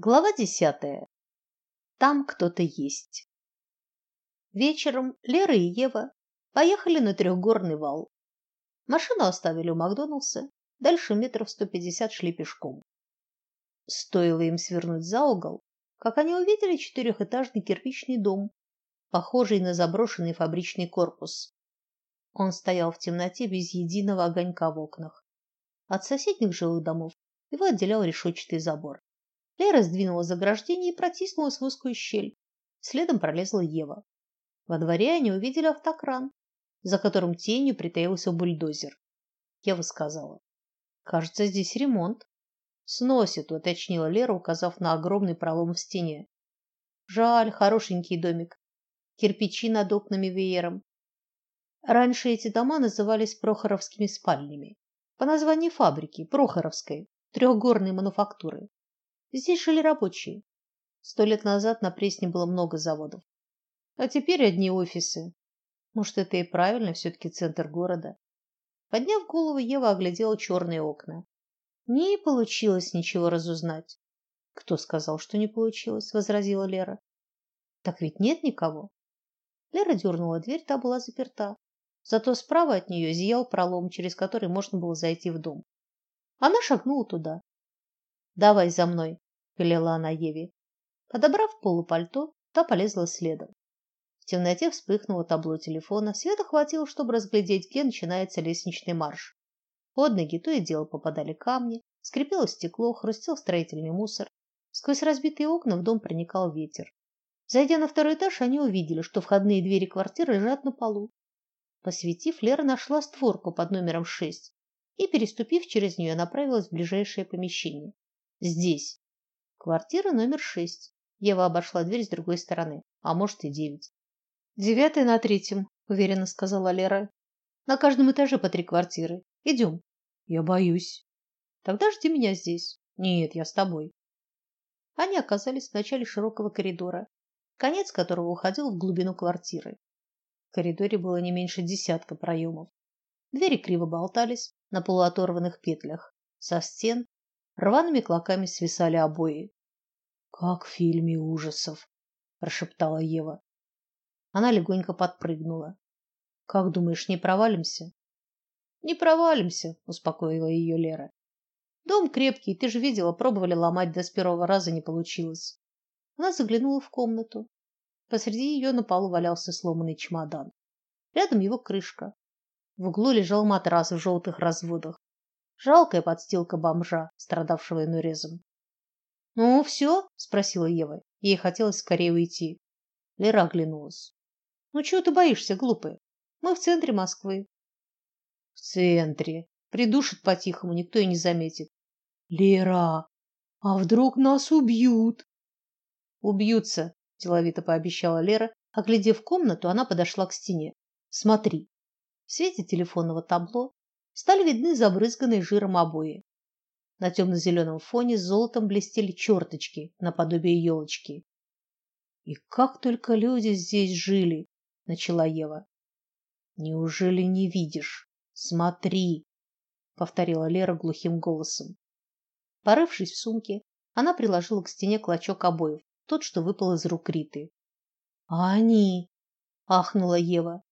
Глава десятая. Там кто-то есть. Вечером Лера и Ева поехали на трехгорный вал. Машину оставили у Макдоналдса, дальше метров сто пятьдесят шли пешком. Стоило им свернуть за угол, как они увидели четырехэтажный кирпичный дом, похожий на заброшенный фабричный корпус. Он стоял в темноте без единого огонька в окнах. От соседних жилых домов его отделял решетчатый забор. Лера сдвинула заграждение и протиснулась в узкую щель. Следом пролезла Ева. Во дворе они увидели автокран, за которым тенью притаился бульдозер. Ева сказала: "Кажется, здесь ремонт". "Сносит", уточнила Лера, указав на огромный пролом в стене. "Жаль, хорошенький домик. Кирпичи над окнами веером. Раньше эти дома назывались Прохоровскими спальнями, по названию фабрики Прохоровской, трехгорной мануфактуры. Здесь жили рабочие. Сто лет назад на Пресне было много заводов. А теперь одни офисы. Может, это и правильно, все таки центр города. Подняв голову, Ева оглядела черные окна. Не получилось ничего разузнать. Кто сказал, что не получилось, возразила Лера. Так ведь нет никого. Лера дернула дверь, та была заперта. Зато справа от нее зиял пролом, через который можно было зайти в дом. Она шагнула туда. Давай за мной, велела она Еве. Подобрав полупальто, та полезла следом. В темноте вспыхнуло табло телефона. Света хватило, чтобы разглядеть, где начинается лестничный марш. Под ноги то и дело попадали камни, скрипело стекло, хрустел строительный мусор. Сквозь разбитые окна в дом проникал ветер. Зайдя на второй этаж, они увидели, что входные двери квартиры лежат на полу. Посветив, Лера нашла створку под номером шесть и, переступив через нее, направилась в ближайшее помещение. Здесь. Квартира номер шесть. Ева обошла дверь с другой стороны, а может и девять. Девятая на третьем, уверенно сказала Лера. На каждом этаже по три квартиры. Идем. Я боюсь. Тогда жди меня здесь. Нет, я с тобой. Они оказались в начале широкого коридора, конец которого уходил в глубину квартиры. В коридоре было не меньше десятка проемов. Двери криво болтались на полуоторванных петлях. Со стен Рваными клоками свисали обои. Как в фильме ужасов, прошептала Ева. Она легонько подпрыгнула. Как думаешь, не провалимся? Не провалимся, успокоила ее Лера. Дом крепкий, ты же видела, пробовали ломать, да первого раза не получилось. Она заглянула в комнату. Посреди ее на полу валялся сломанный чемодан. Рядом его крышка. В углу лежал матрас в желтых разводах. Жалкая подстилка бомжа, страдавшего инурезом. Ну, все? спросила Ева. Ей хотелось скорее уйти. Лера оглянулась. Ну чего ты боишься, глупая? Мы в центре Москвы. В центре. Придушат по-тихому, никто и не заметит. Лера, а вдруг нас убьют? Убьются, деловито пообещала Лера. Оглядев комнату, она подошла к стене. Смотри. В свете телефонного табло стали видны забрызганные жиром обои. На темно-зеленом фоне с золотом блестели черточки наподобие елочки. И как только люди здесь жили, начала Ева. Неужели не видишь? Смотри, повторила Лера глухим голосом. Порывшись в сумке, она приложила к стене клочок обоев, тот, что выпал из рук Риты. А они, ахнула Ева.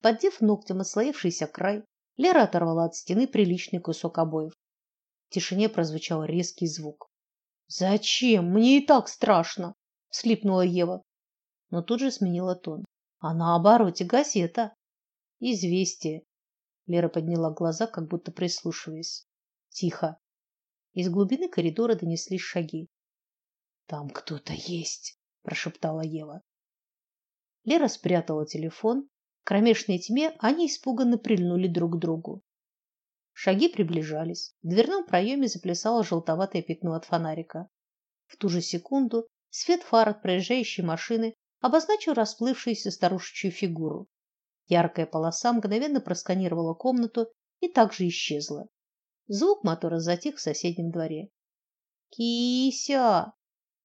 Поддев ногтем отслоившийся край, Лера оторвала от стены приличный кусок обоев. В тишине прозвучал резкий звук. Зачем? Мне и так страшно, слипнула Ева, но тут же сменила тон. А на обороте газета. Известие. Лера подняла глаза, как будто прислушиваясь. Тихо. Из глубины коридора донеслись шаги. Там кто-то есть, прошептала Ева. Лера спрятала телефон кромешной тьме они испуганно прильнули друг к другу. Шаги приближались. В дверном проеме заплясало желтоватое пятно от фонарика. В ту же секунду свет фар от проезжающей машины обозначил расплывшуюся старушечью фигуру. Яркая полоса мгновенно просканировала комнату и также исчезла. Звук мотора затих в соседнем дворе. Кися!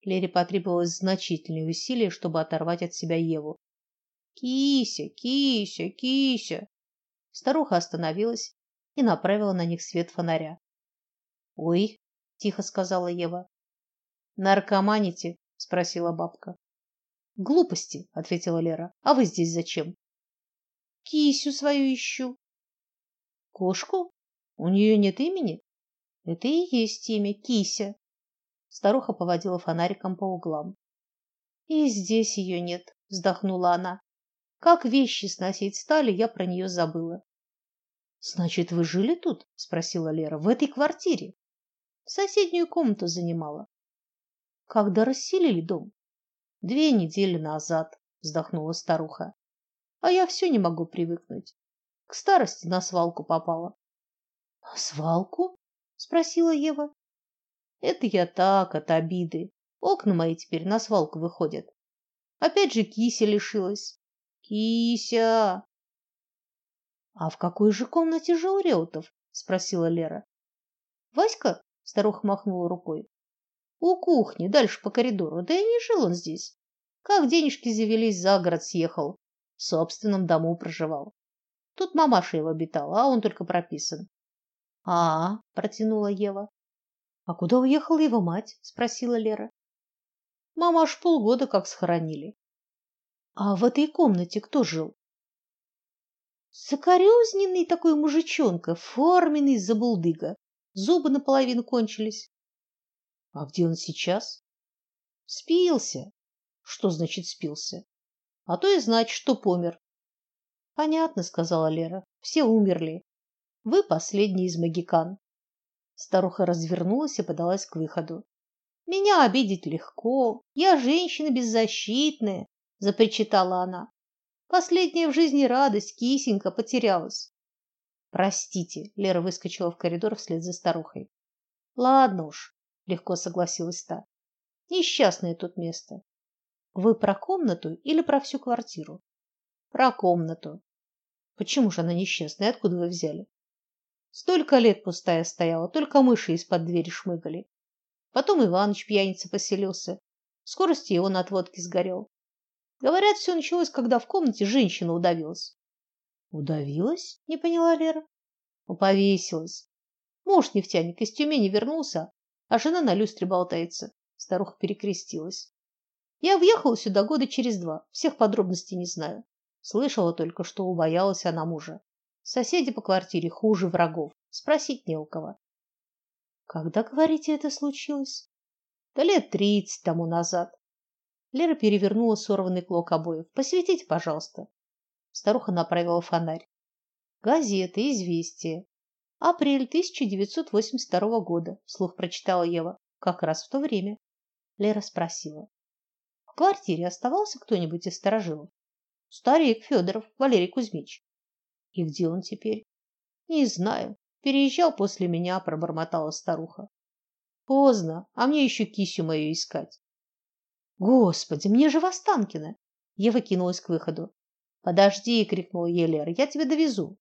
Лере потребовалось значительные усилия, чтобы оторвать от себя Еву. Кися, Кися, Кися. Старуха остановилась и направила на них свет фонаря. "Ой", тихо сказала Ева. Наркоманите? спросила бабка. Глупости, ответила Лера. А вы здесь зачем? Кисю свою ищу. Кошку? У нее нет имени? Это и есть имя Кися. Старуха поводила фонариком по углам. И здесь ее нет, вздохнула она. Как вещи сносить стали, я про нее забыла. Значит, вы жили тут? спросила Лера. В этой квартире? Соседнюю комнату занимала. Когда расселили дом? Две недели назад, вздохнула старуха. А я все не могу привыкнуть. К старости на свалку попала. На свалку? спросила Ева. Это я так от обиды. Окна мои теперь на свалку выходят. Опять же кися лишилась. Кися. А в какой же комнате жил Реутов? спросила Лера. Васька, старуха махнула рукой. У кухни, дальше по коридору. Да и не жил он здесь. Как денежки завелись, за город съехал. В собственном дому проживал. Тут мамаша его обитала, а он только прописан. А, протянула Ева. А куда уехала его мать? спросила Лера. Мама аж полгода как схоронили. А в этой комнате кто жил? Закорёзненный такой мужичонка, форменный забулдыга. Зубы наполовину кончились. А где он сейчас? Спился. Что значит спился? А то и значит, что помер. Понятно, сказала Лера. Все умерли. Вы последний из магикан. Старуха развернулась и подалась к выходу. Меня обидеть легко. Я женщина беззащитная, запричитала она. Последняя в жизни радость кисенька потерялась. Простите, Лера выскочила в коридор вслед за старухой. Ладно уж, легко согласилась та. Несчастное тут место. Вы про комнату или про всю квартиру? Про комнату. Почему же она несчастная? Откуда вы взяли? Столько лет пустая стояла, только мыши из-под двери шмыгали. Потом Иваныч пьяница поселился. В скорости его на отводке сгорел. Говорят, все началось, когда в комнате женщина удавилась. Удавилась? Не поняла Лера. Ну, повесилась. Муж нефтяник из Тюмени вернулся, а жена на люстре болтается. Старуха перекрестилась. Я въехала сюда года через два. Всех подробностей не знаю. Слышала только, что убоялась она мужа. Соседи по квартире хуже врагов. Спросить не у кого. Когда, говорите, это случилось? Да лет тридцать тому назад. Лера перевернула сорванный клок обоев. Посветите, пожалуйста. Старуха направила фонарь. Газеты, известия. Апрель 1982 года, вслух прочитала Ева. Как раз в то время. Лера спросила: "В квартире оставался кто-нибудь из старожилов?" "Старик Федоров, Валерий Кузьмич". "И где он теперь?" "Не знаю. Переезжал после меня", пробормотала старуха. "Поздно, а мне еще кисю мою искать". "Господи, мне же в Останкино!" Ева кинулась к выходу. "Подожди", крикнула ей Лера. "Я тебя довезу".